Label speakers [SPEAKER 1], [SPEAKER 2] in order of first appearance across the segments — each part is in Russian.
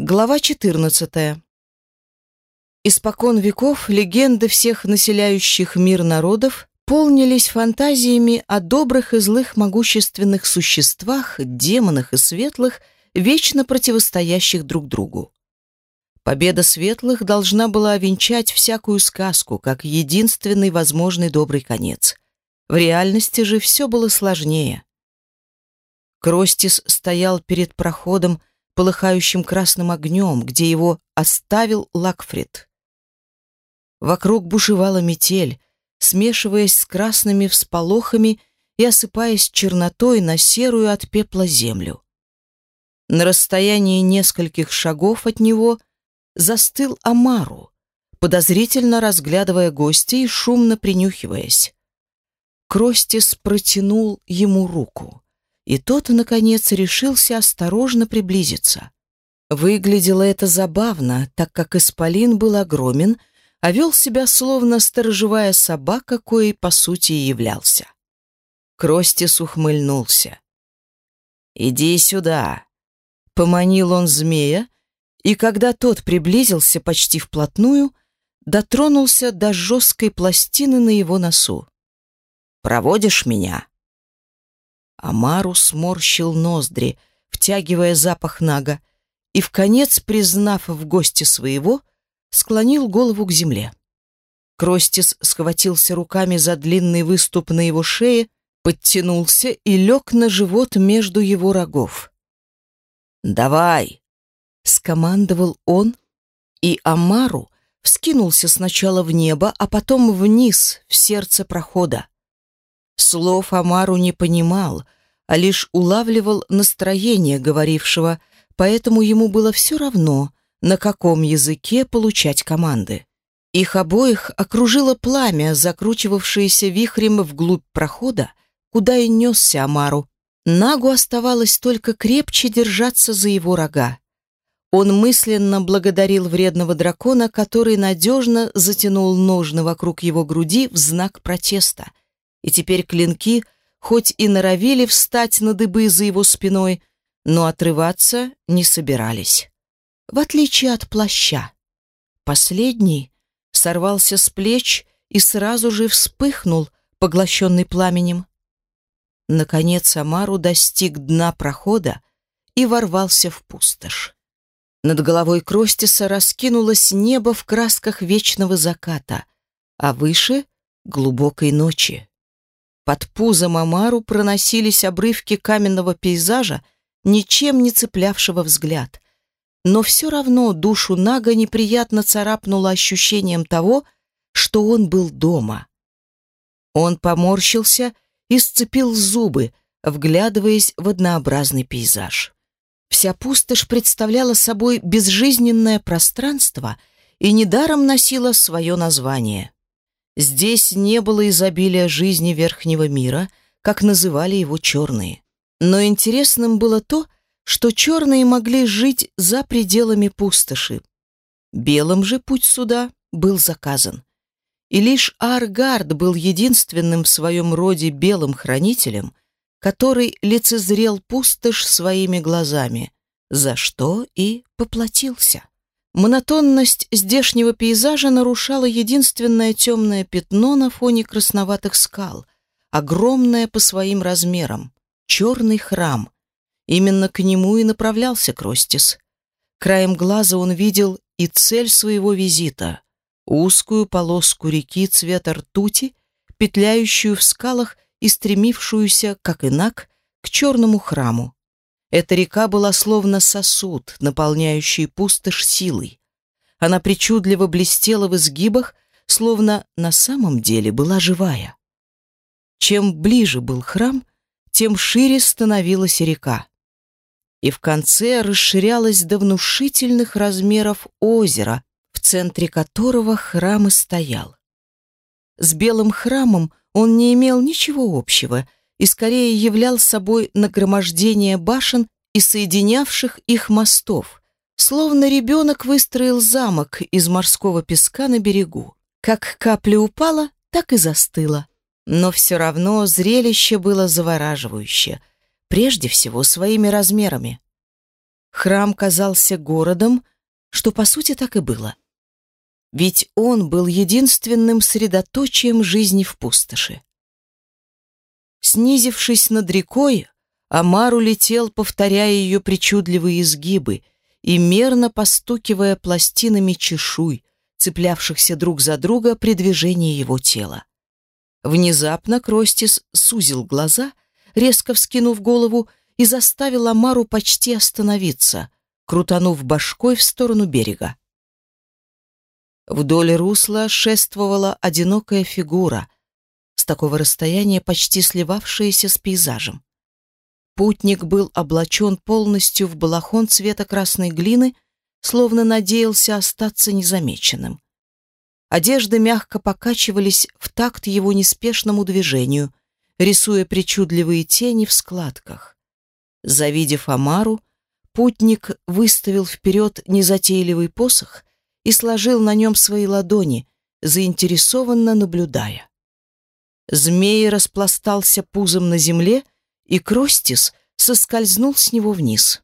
[SPEAKER 1] Глава 14. Испокон веков легенды всех населяющих мир народов полнились фантазиями о добрых и злых могущественных существах, демонах и светлых, вечно противостоящих друг другу. Победа светлых должна была овенчать всякую сказку, как единственный возможный добрый конец. В реальности же все было сложнее. Кростис стоял перед проходом, полыхающим красным огнем, где его оставил Лакфрид. Вокруг бушевала метель, смешиваясь с красными всполохами и осыпаясь чернотой на серую от пепла землю. На расстоянии нескольких шагов от него застыл Амару, подозрительно разглядывая гостя и шумно принюхиваясь. Кростис протянул ему руку и тот, наконец, решился осторожно приблизиться. Выглядело это забавно, так как Исполин был огромен, а вел себя словно сторожевая собака, коей, по сути, и являлся. Кростис ухмыльнулся. «Иди сюда!» Поманил он змея, и когда тот приблизился почти вплотную, дотронулся до жесткой пластины на его носу. «Проводишь меня?» Амару сморщил ноздри, втягивая запах нага, и, в конец признав в гости своего, склонил голову к земле. Кростис схватился руками за длинный выступ на его шее, подтянулся и лег на живот между его рогов. «Давай!» — скомандовал он, и Амару вскинулся сначала в небо, а потом вниз, в сердце прохода. Слов Амару не понимал, а лишь улавливал настроение говорившего, поэтому ему было все равно, на каком языке получать команды. Их обоих окружило пламя, закручивавшееся вихрем вглубь прохода, куда и несся Амару. Нагу оставалось только крепче держаться за его рога. Он мысленно благодарил вредного дракона, который надежно затянул ножны вокруг его груди в знак протеста — и теперь клинки хоть и норовили встать на дыбы за его спиной, но отрываться не собирались. В отличие от плаща. Последний сорвался с плеч и сразу же вспыхнул, поглощенный пламенем. Наконец Амару достиг дна прохода и ворвался в пустошь. Над головой Кростиса раскинулось небо в красках вечного заката, а выше — глубокой ночи. Под пузом Амару проносились обрывки каменного пейзажа, ничем не цеплявшего взгляд. Но все равно душу Нага неприятно царапнуло ощущением того, что он был дома. Он поморщился и сцепил зубы, вглядываясь в однообразный пейзаж. Вся пустошь представляла собой безжизненное пространство и недаром носила свое название — Здесь не было изобилия жизни верхнего мира, как называли его черные. Но интересным было то, что черные могли жить за пределами пустоши. Белым же путь сюда был заказан. И лишь Аргард был единственным в своем роде белым хранителем, который лицезрел пустошь своими глазами, за что и поплатился. Монотонность здешнего пейзажа нарушало единственное темное пятно на фоне красноватых скал, огромное по своим размерам, черный храм. Именно к нему и направлялся Кростис. Краем глаза он видел и цель своего визита — узкую полоску реки цвета ртути, петляющую в скалах и стремившуюся, как инак, к черному храму. Эта река была словно сосуд, наполняющий пустошь силой. Она причудливо блестела в изгибах, словно на самом деле была живая. Чем ближе был храм, тем шире становилась река. И в конце расширялось до внушительных размеров озера, в центре которого храм и стоял. С белым храмом он не имел ничего общего — и скорее являл собой нагромождение башен и соединявших их мостов, словно ребенок выстроил замок из морского песка на берегу. Как капля упала, так и застыла. Но все равно зрелище было завораживающее, прежде всего своими размерами. Храм казался городом, что по сути так и было. Ведь он был единственным средоточием жизни в пустоши. Снизившись над рекой, Амар улетел, повторяя ее причудливые изгибы и мерно постукивая пластинами чешуй, цеплявшихся друг за друга при движении его тела. Внезапно Кростис сузил глаза, резко вскинув голову, и заставил Амару почти остановиться, крутанув башкой в сторону берега. Вдоль русла шествовала одинокая фигура, с такого расстояния почти сливавшаяся с пейзажем. Путник был облачен полностью в балахон цвета красной глины, словно надеялся остаться незамеченным. Одежды мягко покачивались в такт его неспешному движению, рисуя причудливые тени в складках. Завидев Амару, путник выставил вперед незатейливый посох и сложил на нем свои ладони, заинтересованно наблюдая. Змей распластался пузом на земле и Кростис соскользнул с него вниз.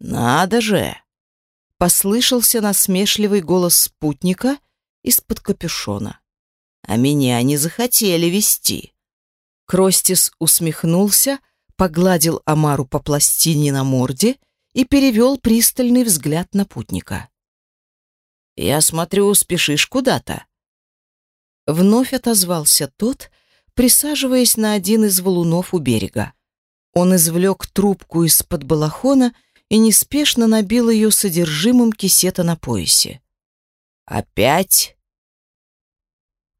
[SPEAKER 1] «Надо же!» — послышался насмешливый голос спутника из-под капюшона. «А меня не захотели вести». Кростис усмехнулся, погладил Амару по пластине на морде и перевел пристальный взгляд на путника. «Я смотрю, спешишь куда-то». Вновь отозвался тот, присаживаясь на один из валунов у берега. Он извлек трубку из-под балахона и неспешно набил ее содержимым кисета на поясе. «Опять?»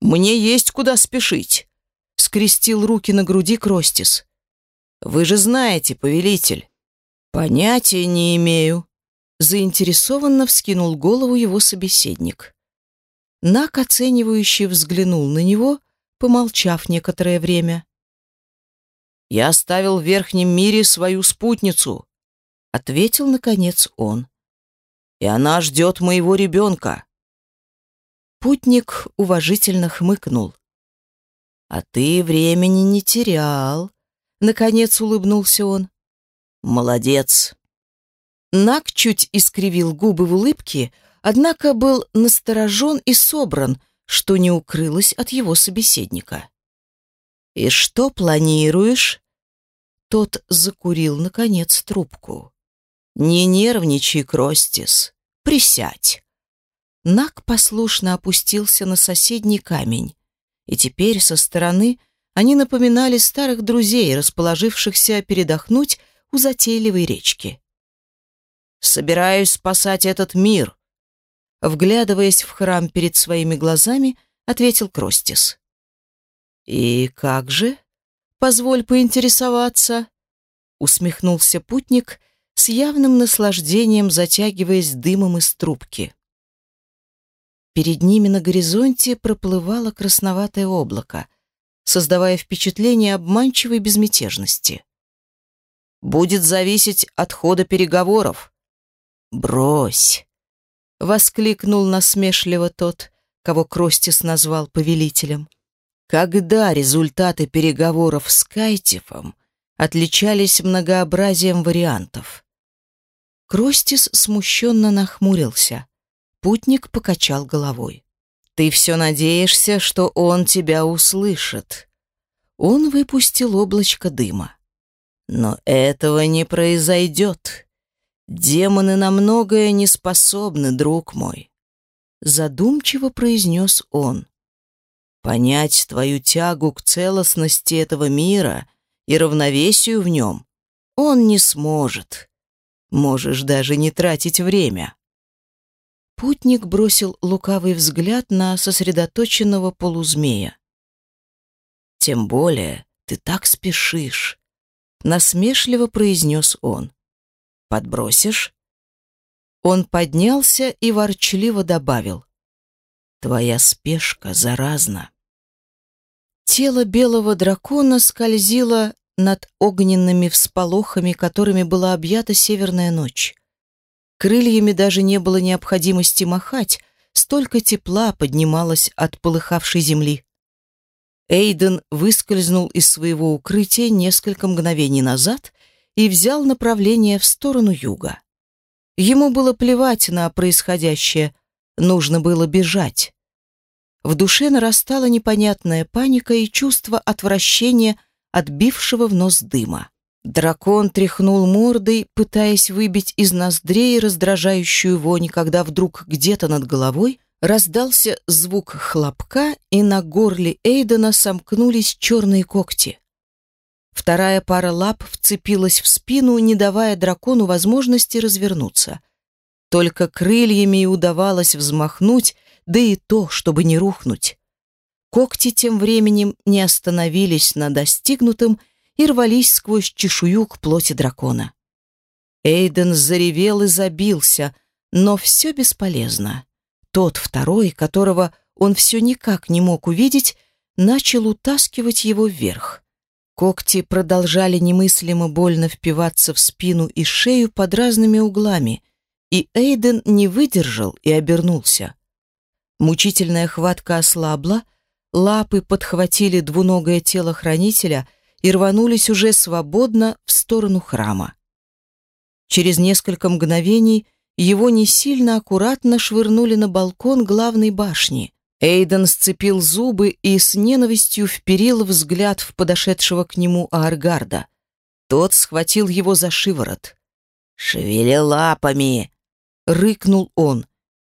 [SPEAKER 1] «Мне есть куда спешить», — скрестил руки на груди Кростис. «Вы же знаете, повелитель». «Понятия не имею», — заинтересованно вскинул голову его собеседник. Нак оценивающе взглянул на него — помолчав некоторое время. «Я оставил в верхнем мире свою спутницу», — ответил, наконец, он. «И она ждет моего ребенка». Путник уважительно хмыкнул. «А ты времени не терял», — наконец улыбнулся он. «Молодец». Нак чуть искривил губы в улыбке, однако был насторожен и собран, что не укрылось от его собеседника. «И что планируешь?» Тот закурил, наконец, трубку. «Не нервничай, Кростис. Присядь». Нак послушно опустился на соседний камень, и теперь со стороны они напоминали старых друзей, расположившихся передохнуть у затейливой речки. «Собираюсь спасать этот мир», Вглядываясь в храм перед своими глазами, ответил Кростис. «И как же? Позволь поинтересоваться», — усмехнулся путник с явным наслаждением, затягиваясь дымом из трубки. Перед ними на горизонте проплывало красноватое облако, создавая впечатление обманчивой безмятежности. «Будет зависеть от хода переговоров». «Брось!» Воскликнул насмешливо тот, кого Кростис назвал повелителем. Когда результаты переговоров с Кайтифом отличались многообразием вариантов. Кростис смущенно нахмурился. Путник покачал головой. «Ты все надеешься, что он тебя услышит». Он выпустил облачко дыма. «Но этого не произойдет. Демоны на многое не способны, друг мой. Задумчиво произнес он. Понять твою тягу к целостности этого мира и равновесию в нем он не сможет. Можешь даже не тратить время. Путник бросил лукавый взгляд на сосредоточенного полузмея. «Тем более ты так спешишь», — насмешливо произнес он. Подбросишь?» Он поднялся и ворчливо добавил. «Твоя спешка заразна». Тело белого дракона скользило над огненными всполохами, которыми была объята северная ночь. Крыльями даже не было необходимости махать, столько тепла поднималось от полыхавшей земли. Эйден выскользнул из своего укрытия несколько мгновений назад и взял направление в сторону юга. Ему было плевать на происходящее, нужно было бежать. В душе нарастала непонятная паника и чувство отвращения от бившего в нос дыма. Дракон тряхнул мордой, пытаясь выбить из ноздрей раздражающую вонь, когда вдруг где-то над головой раздался звук хлопка, и на горле Эйдена сомкнулись черные когти. Вторая пара лап вцепилась в спину, не давая дракону возможности развернуться. Только крыльями и удавалось взмахнуть, да и то, чтобы не рухнуть. Когти тем временем не остановились на достигнутом и рвались сквозь чешую к плоти дракона. Эйден заревел и забился, но все бесполезно. Тот второй, которого он все никак не мог увидеть, начал утаскивать его вверх. Когти продолжали немыслимо больно впиваться в спину и шею под разными углами, и Эйден не выдержал и обернулся. Мучительная хватка ослабла, лапы подхватили двуногое тело хранителя и рванулись уже свободно в сторону храма. Через несколько мгновений его не сильно аккуратно швырнули на балкон главной башни. Эйден сцепил зубы и с ненавистью вперил взгляд в подошедшего к нему Ааргарда. Тот схватил его за шиворот. «Шевели лапами!» — рыкнул он.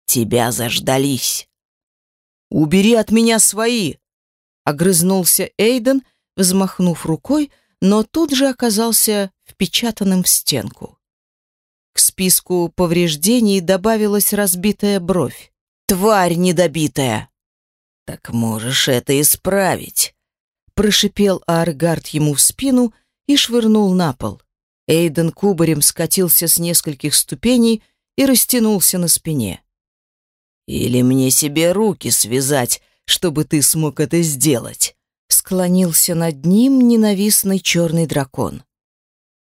[SPEAKER 1] «Тебя заждались!» «Убери от меня свои!» — огрызнулся Эйден, взмахнув рукой, но тут же оказался впечатанным в стенку. К списку повреждений добавилась разбитая бровь. «Тварь недобитая!» «Так можешь это исправить!» Прошипел Аргард ему в спину и швырнул на пол. Эйден кубарем скатился с нескольких ступеней и растянулся на спине. «Или мне себе руки связать, чтобы ты смог это сделать?» Склонился над ним ненавистный черный дракон.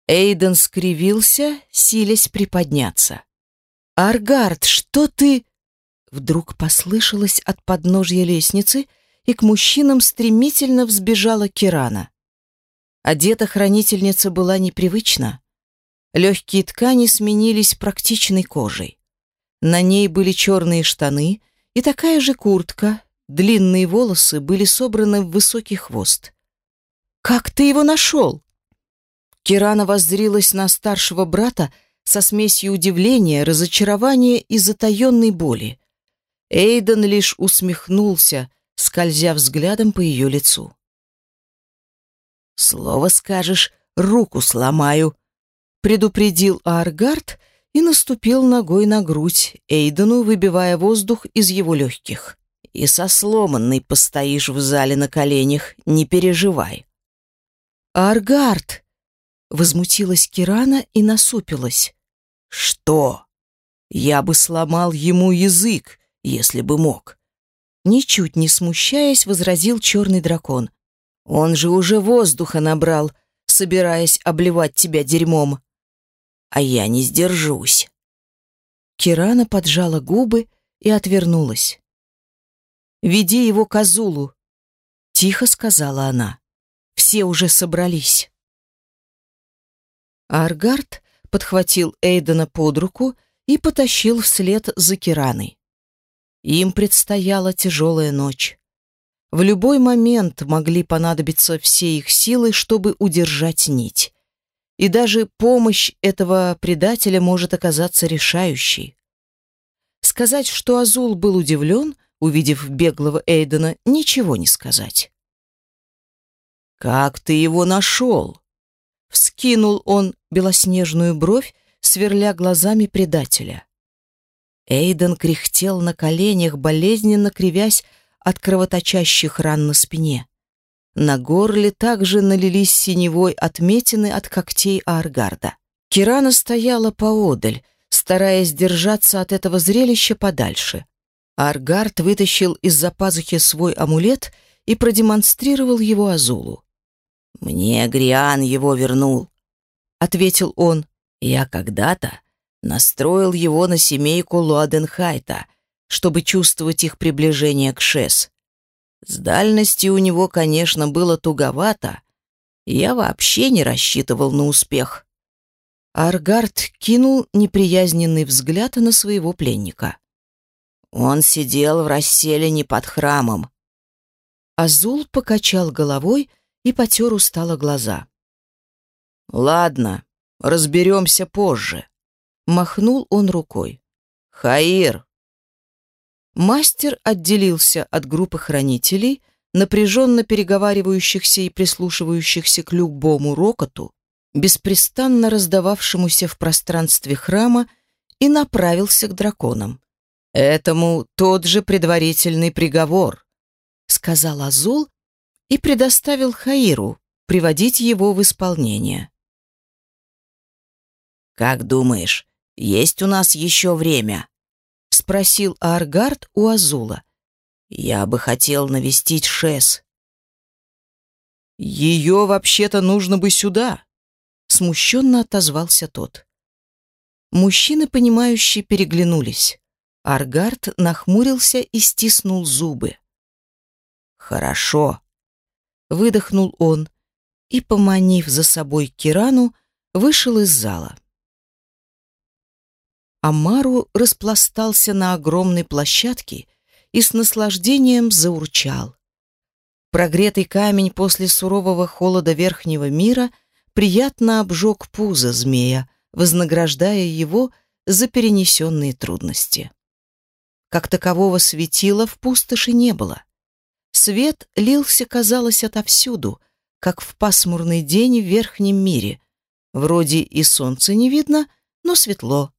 [SPEAKER 1] Эйден скривился, силясь приподняться. «Аргард, что ты...» Вдруг послышалось от подножья лестницы, и к мужчинам стремительно взбежала Кирана. Одета хранительница была непривычна. Легкие ткани сменились практичной кожей. На ней были черные штаны и такая же куртка, длинные волосы были собраны в высокий хвост. «Как ты его нашел?» Кирана воззрилась на старшего брата со смесью удивления, разочарования и затаенной боли. Эйден лишь усмехнулся, скользя взглядом по ее лицу. «Слово скажешь, руку сломаю», — предупредил Аргард и наступил ногой на грудь Эйдену, выбивая воздух из его легких. «И со сломанной постоишь в зале на коленях, не переживай». «Аргард!» Возмутилась Кирана и насупилась. «Что? Я бы сломал ему язык, если бы мог». Ничуть не смущаясь, возразил черный дракон. «Он же уже воздуха набрал, собираясь обливать тебя дерьмом. А я не сдержусь». Кирана поджала губы и отвернулась. «Веди его к Азулу», — тихо сказала она. «Все уже собрались». Аргард подхватил Эйдена под руку и потащил вслед за Кираной. Им предстояла тяжелая ночь. В любой момент могли понадобиться все их силы, чтобы удержать нить. И даже помощь этого предателя может оказаться решающей. Сказать, что Азул был удивлен, увидев беглого Эйдена, ничего не сказать. «Как ты его нашел?» Вскинул он белоснежную бровь, сверля глазами предателя. Эйден кряхтел на коленях, болезненно кривясь от кровоточащих ран на спине. На горле также налились синевой отметины от когтей Аргарда. Кирана стояла поодаль, стараясь держаться от этого зрелища подальше. Аргард вытащил из-за пазухи свой амулет и продемонстрировал его Азулу. «Мне Гриан его вернул», — ответил он. «Я когда-то настроил его на семейку Луаденхайта, чтобы чувствовать их приближение к Шес. С дальности у него, конечно, было туговато. Я вообще не рассчитывал на успех». Аргард кинул неприязненный взгляд на своего пленника.
[SPEAKER 2] Он сидел в расселине под храмом.
[SPEAKER 1] Азул покачал головой и потер устало глаза.
[SPEAKER 2] «Ладно, разберемся позже», — махнул он рукой. «Хаир!»
[SPEAKER 1] Мастер отделился от группы хранителей, напряженно переговаривающихся и прислушивающихся к любому рокоту, беспрестанно раздававшемуся в пространстве храма, и направился к драконам. «Этому тот же предварительный приговор», — сказал Азул и предоставил Хаиру приводить его в исполнение.
[SPEAKER 2] «Как думаешь, есть у нас еще время?» — спросил Аргард у Азула. «Я бы хотел навестить Шес».
[SPEAKER 1] «Ее вообще-то нужно бы сюда», — смущенно отозвался тот. Мужчины, понимающие, переглянулись. Аргард нахмурился и стиснул зубы.
[SPEAKER 2] «Хорошо», — выдохнул он и, поманив за собой Кирану, вышел из зала.
[SPEAKER 1] Амару распластался на огромной площадке и с наслаждением заурчал. Прогретый камень после сурового холода верхнего мира приятно обжег пузо змея, вознаграждая его за перенесенные трудности. Как такового светила в пустоши не было. Свет лился, казалось, отовсюду, как в пасмурный день в верхнем мире. Вроде и солнца не видно, но светло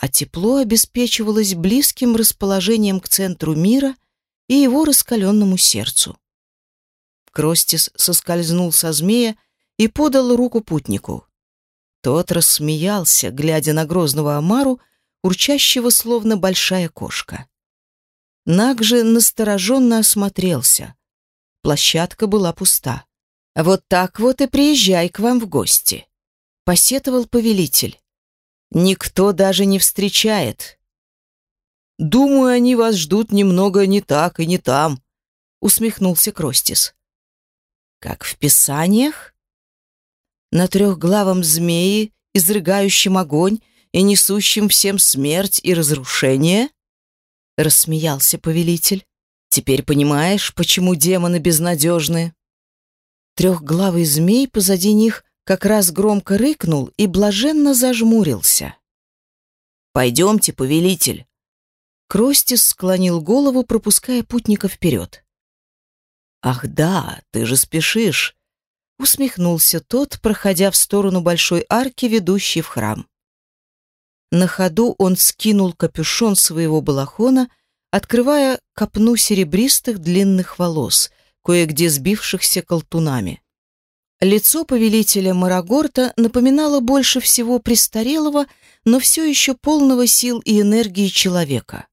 [SPEAKER 1] а тепло обеспечивалось близким расположением к центру мира и его раскаленному сердцу. Кростис соскользнул со змея и подал руку путнику. Тот рассмеялся, глядя на грозного Амару, урчащего словно большая кошка. Наг же настороженно осмотрелся. Площадка была пуста. «Вот так вот и приезжай к вам в гости», — посетовал повелитель. Никто даже не встречает. Думаю, они вас ждут немного не так и не там, усмехнулся Кростис. Как в писаниях? На трехглавом змее, изрыгающем огонь и несущем всем смерть и разрушение? Рассмеялся повелитель. Теперь понимаешь, почему демоны безнадежны? Трехглавый змей позади них как раз громко рыкнул и блаженно зажмурился. «Пойдемте, повелитель!» Кростис склонил голову, пропуская путника вперед. «Ах да, ты же спешишь!» Усмехнулся тот, проходя в сторону большой арки, ведущей в храм. На ходу он скинул капюшон своего балахона, открывая копну серебристых длинных волос, кое-где сбившихся колтунами. Лицо повелителя Марагорта напоминало больше всего престарелого, но все еще полного сил и энергии человека.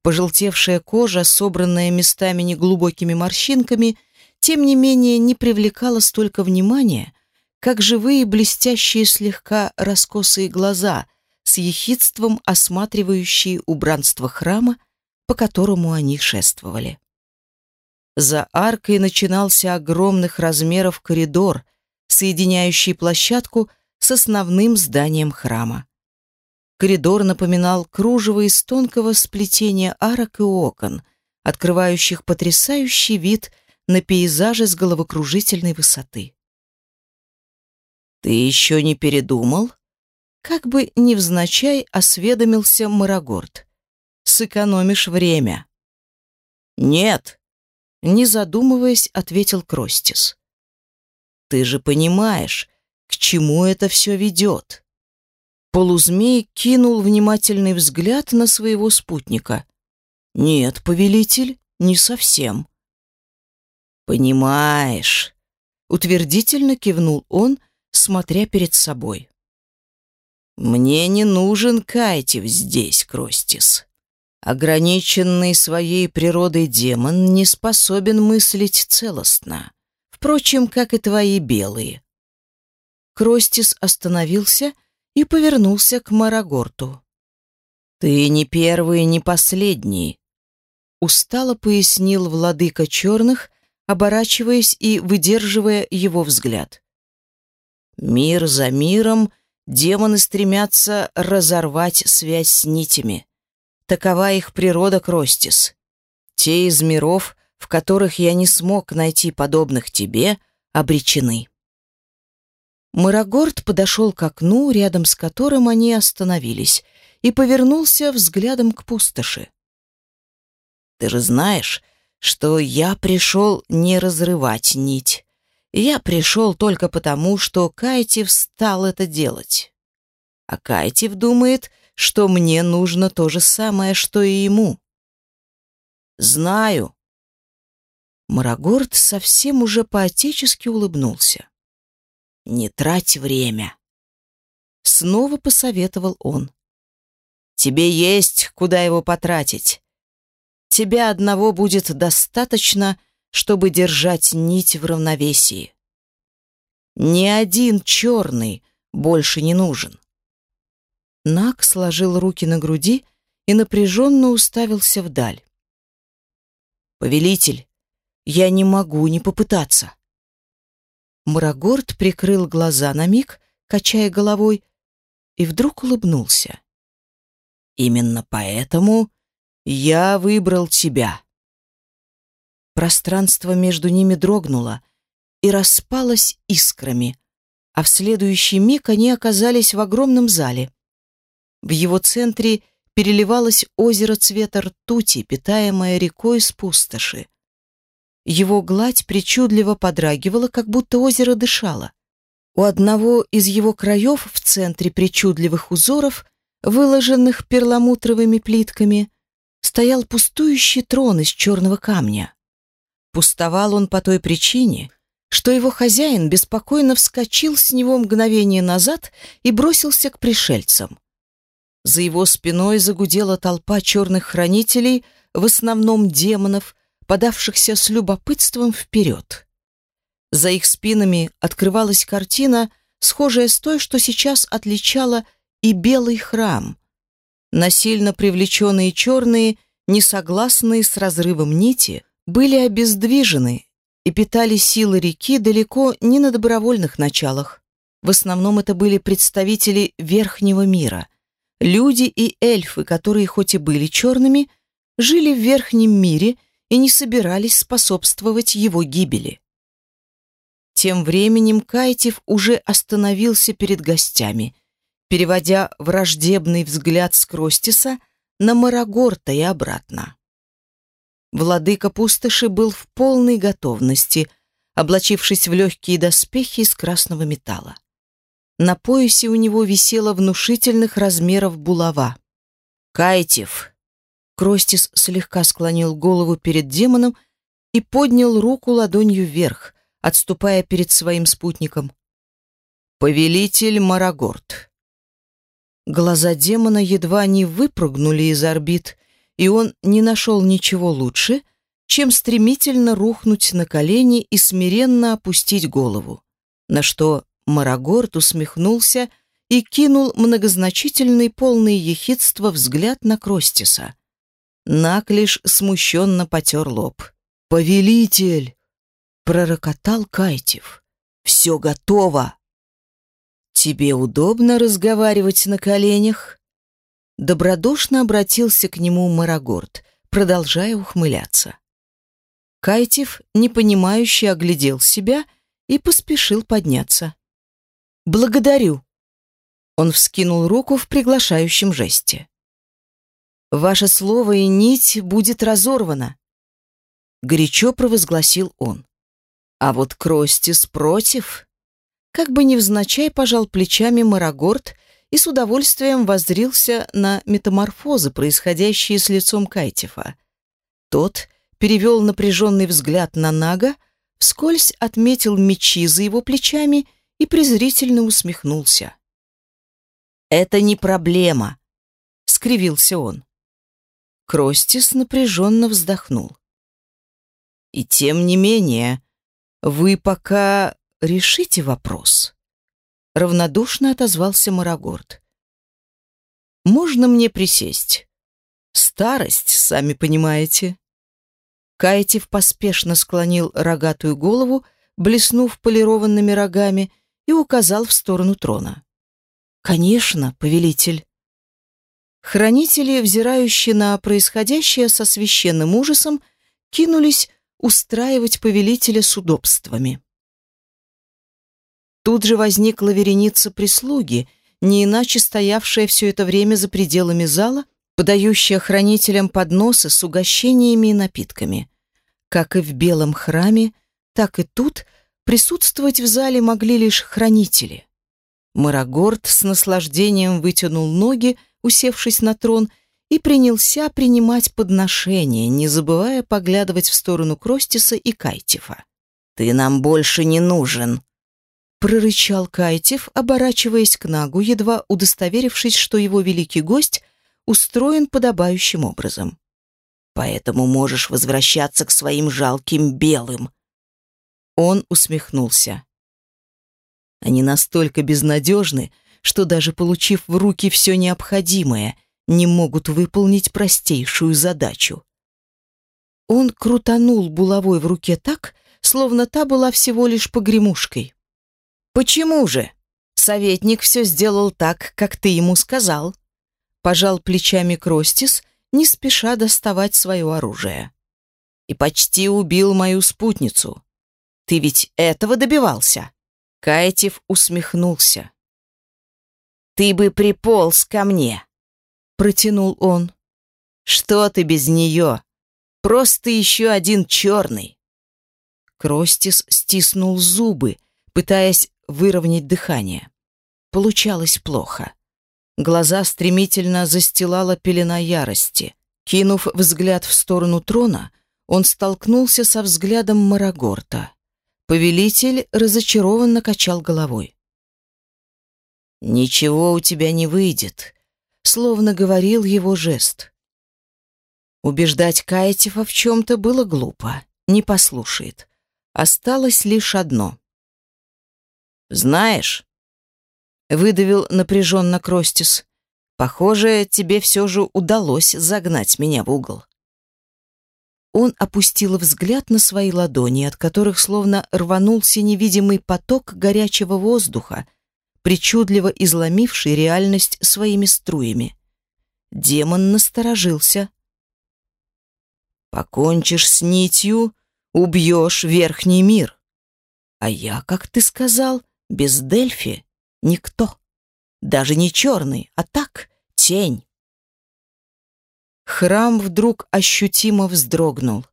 [SPEAKER 1] Пожелтевшая кожа, собранная местами неглубокими морщинками, тем не менее не привлекала столько внимания, как живые блестящие слегка раскосые глаза с ехидством осматривающие убранство храма, по которому они шествовали. За аркой начинался огромных размеров коридор, соединяющий площадку с основным зданием храма. Коридор напоминал кружево из тонкого сплетения арок и окон, открывающих потрясающий вид на пейзажи с головокружительной высоты. «Ты еще не передумал?» Как бы невзначай осведомился Марагорд. «Сэкономишь время». «Нет», не задумываясь, ответил Кростис. «Ты же понимаешь, к чему это все ведет?» Полузмей кинул внимательный взгляд на своего спутника. «Нет, повелитель, не совсем». «Понимаешь», — утвердительно кивнул он, смотря перед собой. «Мне не нужен Кайтив здесь, Кростис. Ограниченный своей природой демон не способен мыслить целостно, впрочем, как и твои белые. Кростис остановился и повернулся к Марагорту. «Ты не первый, не последний», — устало пояснил владыка черных, оборачиваясь и выдерживая его взгляд. «Мир за миром
[SPEAKER 2] демоны стремятся разорвать связь с нитями. Такова их природа, Кростис. Те из миров, в которых я не смог найти подобных тебе, обречены. Марагорд подошел к окну, рядом с которым они остановились, и повернулся взглядом к пустоши. «Ты же знаешь, что я пришел не разрывать нить. Я пришел только потому, что Кайтив стал это делать. А Кайтив думает, что мне нужно то же самое, что и ему. Знаю. Марагорд совсем уже поотечески улыбнулся. Не трать время. Снова посоветовал он. Тебе есть куда его потратить. Тебя одного будет достаточно, чтобы держать нить в равновесии. Ни один черный больше не нужен. Нак сложил руки на груди и напряженно уставился вдаль. «Повелитель, я не могу не попытаться». Мрагорд прикрыл глаза на миг, качая головой, и вдруг улыбнулся. «Именно поэтому я выбрал тебя». Пространство между ними дрогнуло и распалось искрами, а в следующий миг они оказались в огромном зале. В его центре переливалось озеро цвета ртути, питаемое рекой с пустоши. Его гладь причудливо подрагивала, как будто озеро дышало. У одного из его краев в центре причудливых узоров, выложенных перламутровыми плитками, стоял пустующий трон из черного камня. Пустовал он по той причине, что его хозяин беспокойно вскочил с него мгновение назад и бросился к пришельцам. За его спиной загудела толпа черных хранителей, в основном демонов, подавшихся с любопытством вперед. За их спинами открывалась картина, схожая с той, что сейчас отличала и белый храм. Насильно привлеченные черные, несогласные с разрывом нити, были обездвижены и питали силы реки далеко не на добровольных началах. В основном это были представители верхнего мира, люди и эльфы, которые хоть и были черными, жили в верхнем мире и не собирались способствовать его гибели. Тем временем Кайтев уже остановился перед гостями, переводя враждебный взгляд с Кростиса на Марагорта и обратно. Владыка пустоши был в полной готовности, облачившись в легкие доспехи из красного металла. На поясе у него висела внушительных размеров булава. «Кайтев!» Кростис слегка склонил голову перед демоном и поднял руку ладонью вверх, отступая перед своим спутником. «Повелитель Марагорд!» Глаза демона едва не выпрыгнули из орбит, и он не нашел ничего лучше, чем стремительно рухнуть на колени и смиренно опустить голову, на что Марагорд усмехнулся и кинул многозначительный полный ехидства взгляд на Кростиса. Наклиш смущенно потер лоб. «Повелитель!» — пророкотал Кайтев. «Все готово!» «Тебе удобно разговаривать на коленях?» Добродушно обратился к нему Марагорд, продолжая ухмыляться. Кайтев, непонимающе оглядел себя и поспешил подняться. «Благодарю!» Он вскинул руку в приглашающем жесте. «Ваше слово и нить будет разорвана!» Горячо провозгласил он. А вот Кростис против. Как бы невзначай пожал плечами Марагорд и с удовольствием воззрился на метаморфозы, происходящие с лицом Кайтифа. Тот перевел напряженный взгляд на Нага, вскользь отметил мечи за его плечами и презрительно усмехнулся. «Это не проблема», — скривился он. Кростис напряженно вздохнул. «И тем не менее, вы пока решите вопрос» равнодушно отозвался Марагорд. Можно мне присесть? Старость, сами понимаете. Кайтев поспешно склонил рогатую голову, блеснув полированными рогами, и указал в сторону трона.
[SPEAKER 1] Конечно, повелитель. Хранители, взирающие на происходящее со священным ужасом, кинулись устраивать повелителя с удобствами. Тут же возникла вереница прислуги, не иначе стоявшая все это время за пределами зала, подающая хранителям подносы с угощениями и напитками. Как и в белом храме, так и тут присутствовать в зале могли лишь хранители. Марагорд с наслаждением вытянул ноги, усевшись на трон, и принялся принимать подношения, не забывая поглядывать в сторону Кростиса и Кайтифа. «Ты нам больше не нужен», — прорычал Кайтиф, оборачиваясь к Нагу, едва удостоверившись, что его великий гость устроен подобающим образом. «Поэтому можешь возвращаться к своим жалким белым». Он усмехнулся. Они настолько безнадежны, что даже получив в руки все необходимое, не могут выполнить простейшую задачу. Он крутанул булавой в руке так, словно та была всего лишь погремушкой. «Почему же? Советник все сделал так, как ты ему сказал», пожал плечами Кростис, не спеша доставать свое оружие. «И почти убил мою спутницу. Ты ведь этого добивался?» Каэтев усмехнулся. «Ты бы приполз ко мне!» Протянул он. «Что ты без нее? Просто еще один черный!» Кростис стиснул зубы, пытаясь выровнять дыхание. Получалось плохо. Глаза стремительно застилала пелена ярости. Кинув взгляд в сторону трона, он столкнулся со взглядом Марагорта. Повелитель разочарованно качал головой. «Ничего у тебя не выйдет», — словно говорил его жест. Убеждать Каэтифа в чем-то было глупо, не послушает. Осталось лишь одно. «Знаешь», — выдавил напряженно Кростис, — «похоже, тебе все же удалось загнать меня в угол». Он опустил взгляд на свои ладони, от которых словно рванулся невидимый поток горячего воздуха, причудливо изломивший реальность своими струями. Демон насторожился. «Покончишь с нитью, убьешь верхний мир. А я, как ты сказал, без Дельфи никто. Даже не черный, а так, тень». Храм вдруг ощутимо вздрогнул.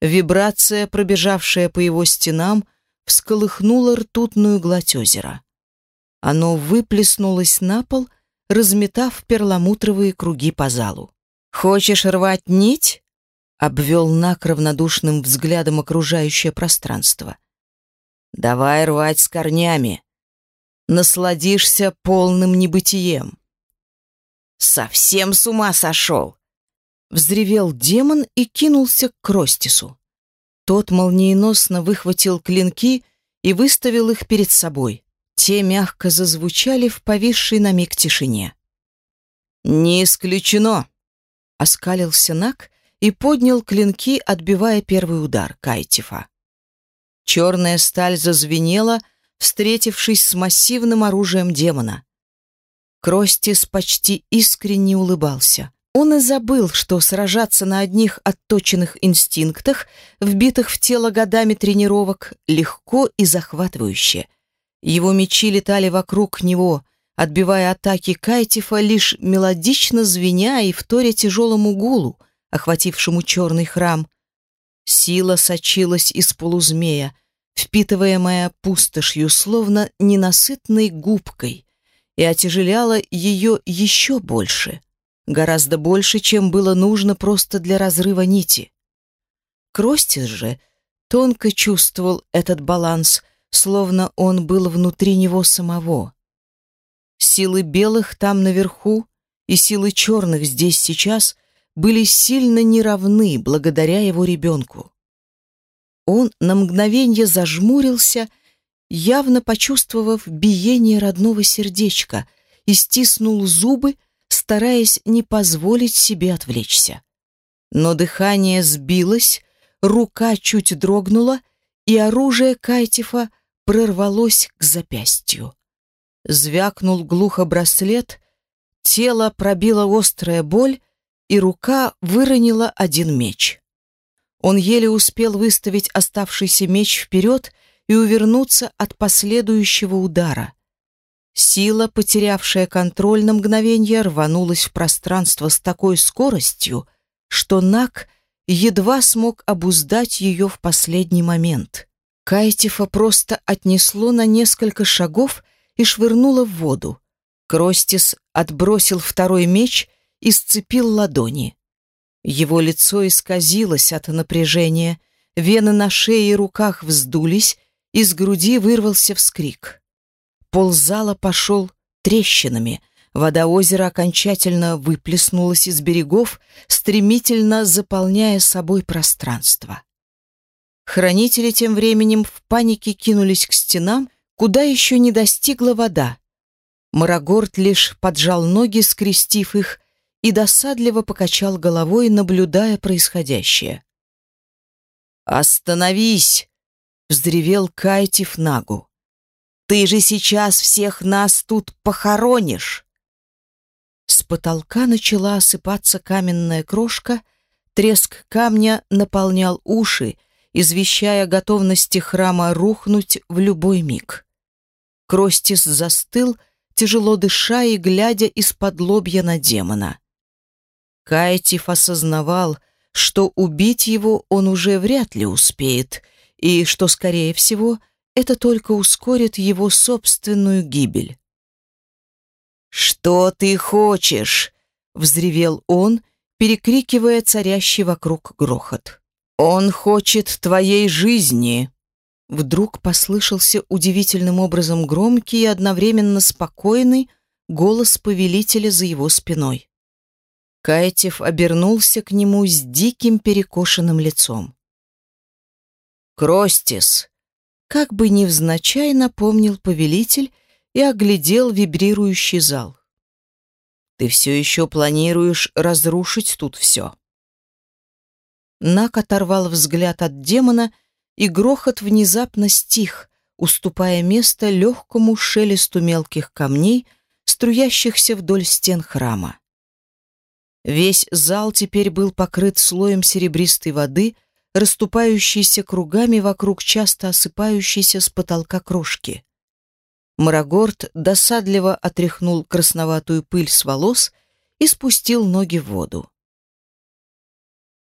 [SPEAKER 1] Вибрация, пробежавшая по его стенам, всколыхнула ртутную гладь озера. Оно выплеснулось на пол, разметав перламутровые круги по залу. «Хочешь рвать нить?» — обвел Нак равнодушным взглядом окружающее пространство. «Давай рвать с корнями. Насладишься полным небытием». «Совсем с ума сошел!» Взревел демон и кинулся к Кростису. Тот молниеносно выхватил клинки и выставил их перед собой. Те мягко зазвучали в повисшей на миг тишине. «Не исключено!» — оскалился Нак и поднял клинки, отбивая первый удар Кайтифа. Черная сталь зазвенела, встретившись с массивным оружием демона. Кростис почти искренне улыбался. Он и забыл, что сражаться на одних отточенных инстинктах, вбитых в тело годами тренировок, легко и захватывающе — его мечи летали вокруг него, отбивая атаки Кайтифа, лишь мелодично звеня и вторя тяжелому гулу, охватившему черный храм. Сила сочилась из полузмея, впитываемая пустошью, словно ненасытной губкой, и отяжеляла ее еще больше, гораздо больше, чем было нужно просто для разрыва нити. Кростис же тонко чувствовал этот баланс — словно он был внутри него самого. Силы белых там наверху и силы черных здесь сейчас были сильно неравны благодаря его ребенку. Он на мгновение зажмурился, явно почувствовав биение родного сердечка, и стиснул зубы, стараясь не позволить себе отвлечься. Но дыхание сбилось, рука чуть дрогнула, и оружие Кайтифа прорвалось к запястью. Звякнул глухо браслет, тело пробила острая боль, и рука выронила один меч. Он еле успел выставить оставшийся меч вперед и увернуться от последующего удара. Сила, потерявшая контроль на мгновение, рванулась в пространство с такой скоростью, что Нак едва смог обуздать ее в последний момент. Кайтифа просто отнесло на несколько шагов и швырнуло в воду. Кростис отбросил второй меч и сцепил ладони. Его лицо исказилось от напряжения, вены на шее и руках вздулись, из груди вырвался вскрик. Пол зала пошел трещинами, вода озера окончательно выплеснулась из берегов, стремительно заполняя собой пространство. Хранители тем временем в панике кинулись к стенам, куда еще не достигла вода. Марагорд лишь поджал ноги, скрестив их, и досадливо покачал головой, наблюдая происходящее. «Остановись!» — взревел Кайтив Нагу. «Ты же сейчас всех нас тут похоронишь!» С потолка начала осыпаться каменная крошка, треск камня наполнял уши, извещая о готовности храма рухнуть в любой миг. Кростис застыл, тяжело дыша и глядя из-под лобья на демона. Кайтиф осознавал, что убить его он уже вряд ли успеет, и что, скорее всего, это только ускорит его собственную гибель. «Что ты хочешь?» — взревел он, перекрикивая царящий вокруг грохот. «Он хочет твоей жизни!» Вдруг послышался удивительным образом громкий и одновременно спокойный голос повелителя за его спиной. Кайтев обернулся к нему с диким перекошенным лицом. «Кростис!» Как бы невзначай напомнил повелитель и оглядел вибрирующий зал. «Ты все еще планируешь разрушить тут все?» Нак оторвал взгляд от демона, и грохот внезапно стих, уступая место легкому шелесту мелких камней, струящихся вдоль стен храма. Весь зал теперь был покрыт слоем серебристой воды, расступающейся кругами вокруг часто осыпающейся с потолка крошки. Марагорд досадливо отряхнул красноватую пыль с волос и спустил ноги в воду.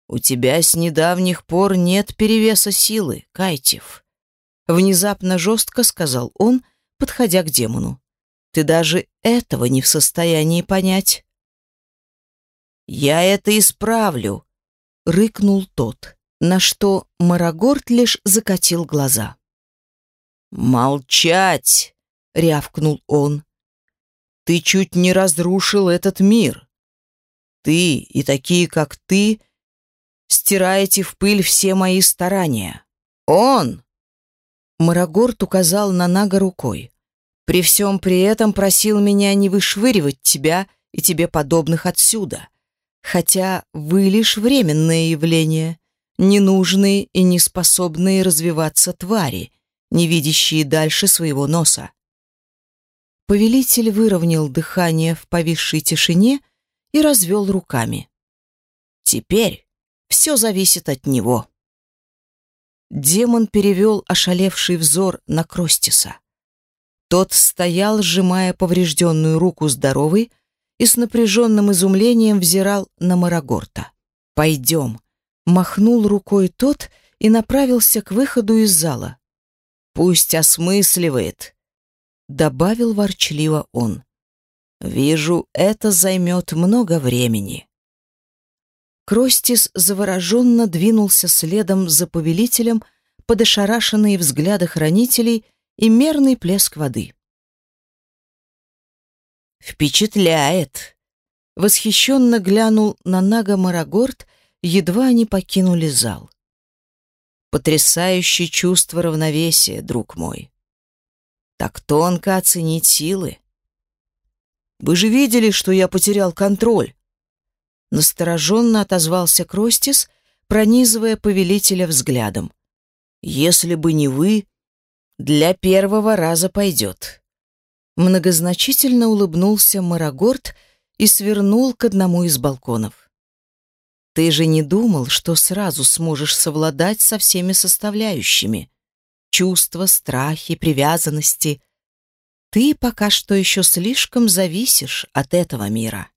[SPEAKER 1] «У тебя с недавних пор нет перевеса силы, Кайтив», — внезапно жестко сказал он, подходя к демону. «Ты даже этого не в состоянии понять». «Я это исправлю!» — рыкнул тот, на что Марагорт лишь закатил глаза. «Молчать!» — рявкнул он. «Ты чуть не разрушил этот мир. Ты и такие, как ты, стираете в пыль все мои старания. Он!» Марагорт указал на Нага рукой. «При всем при этом просил меня не вышвыривать тебя и тебе подобных отсюда» хотя вы лишь временное явление, ненужные и неспособные развиваться твари, не видящие дальше своего носа. Повелитель выровнял дыхание в повисшей тишине и развел руками. Теперь все зависит от него. Демон перевел ошалевший взор на Кростиса. Тот стоял, сжимая поврежденную руку здоровой, и с напряженным изумлением взирал на Марагорта. «Пойдем», — махнул рукой тот и направился к выходу из зала. «Пусть осмысливает», — добавил ворчливо он. «Вижу, это займет много времени». Кростис завороженно двинулся следом за повелителем под ошарашенные взгляды хранителей и мерный плеск воды. «Впечатляет!» Восхищенно глянул на Нага Марагорд, едва они покинули зал. «Потрясающее чувство равновесия, друг мой. Так тонко оценить силы. Вы же видели, что я потерял контроль?» Настороженно отозвался Кростис, пронизывая повелителя взглядом. «Если бы не вы, для первого раза пойдет. Многозначительно улыбнулся Марагорд и свернул к одному из балконов. Ты же не думал, что сразу сможешь совладать со всеми составляющими. Чувства, страхи, привязанности. Ты пока что еще слишком зависишь от этого мира.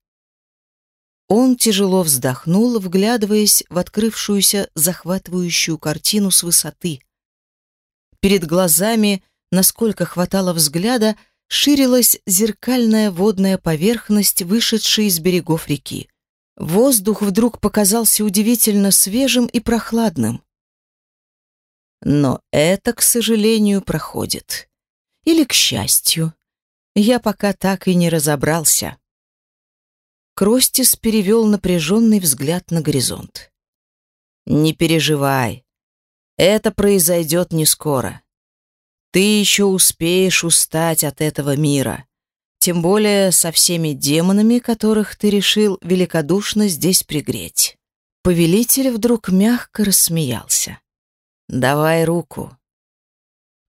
[SPEAKER 1] Он тяжело вздохнул, вглядываясь в открывшуюся захватывающую картину с высоты. Перед глазами, насколько хватало взгляда, ширилась зеркальная водная поверхность, вышедшая из берегов реки. Воздух вдруг показался удивительно свежим и прохладным. Но это, к сожалению, проходит. Или к счастью. Я пока так и не разобрался. Кростис перевел напряженный взгляд на горизонт. «Не переживай. Это произойдет не скоро. Ты еще успеешь устать от этого мира, тем более со всеми демонами, которых ты решил великодушно здесь пригреть». Повелитель вдруг мягко рассмеялся. «Давай руку».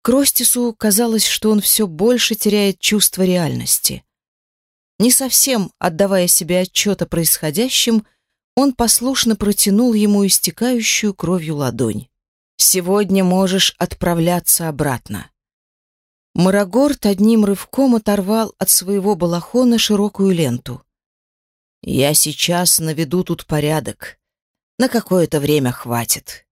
[SPEAKER 1] Кростису казалось, что он все больше теряет чувство реальности. Не совсем отдавая себе отчет о происходящем, он послушно протянул ему истекающую кровью ладонь. «Сегодня можешь отправляться обратно». Марагорт одним рывком оторвал от своего балахона широкую ленту. «Я сейчас наведу тут порядок. На какое-то время хватит».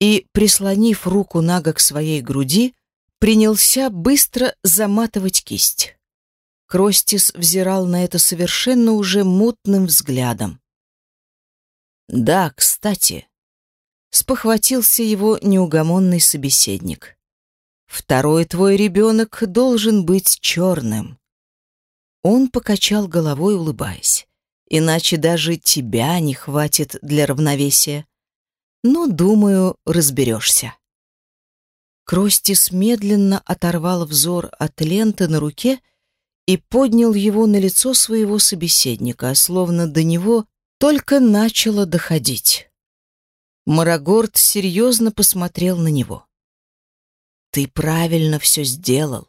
[SPEAKER 1] И, прислонив руку Нага к своей груди, принялся быстро заматывать кисть. Кростис взирал на это совершенно уже мутным взглядом. «Да, кстати», — спохватился его неугомонный собеседник. «Второй твой ребенок должен быть черным». Он покачал головой, улыбаясь. «Иначе даже тебя не хватит для равновесия. Но, думаю, разберешься». Кростис медленно оторвал взор от ленты на руке и поднял его на лицо своего собеседника, словно до него только начало доходить. Марагорд серьезно посмотрел на него. «Ты правильно все сделал.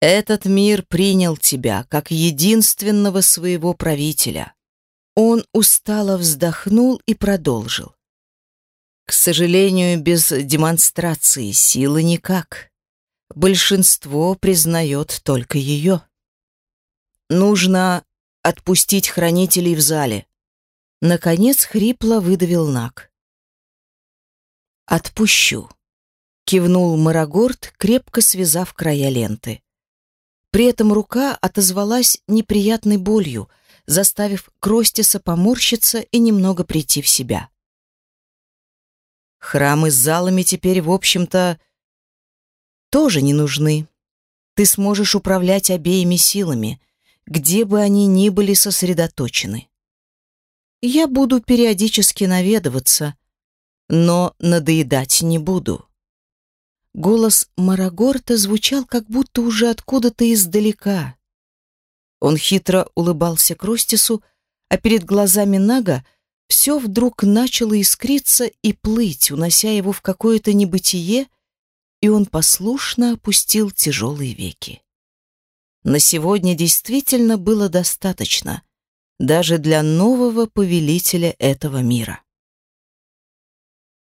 [SPEAKER 1] Этот мир принял тебя как единственного своего правителя». Он устало вздохнул и продолжил. «К сожалению, без демонстрации силы никак большинство признает только ее. Нужно отпустить хранителей в зале. Наконец хрипло выдавил Нак. «Отпущу», — кивнул Марагорд, крепко связав края ленты. При этом рука отозвалась неприятной болью, заставив Кростиса поморщиться и немного прийти в себя. Храмы с залами теперь, в общем-то, тоже не нужны. Ты сможешь управлять обеими силами, где бы они ни были сосредоточены. Я буду периодически наведываться, но надоедать не буду. Голос Марагорта звучал как будто уже откуда-то издалека. Он хитро улыбался Кростису, а перед глазами Нага все вдруг начало искриться и плыть, унося его в какое-то небытие, и он послушно опустил тяжелые веки. На сегодня действительно было достаточно, даже для нового повелителя этого мира.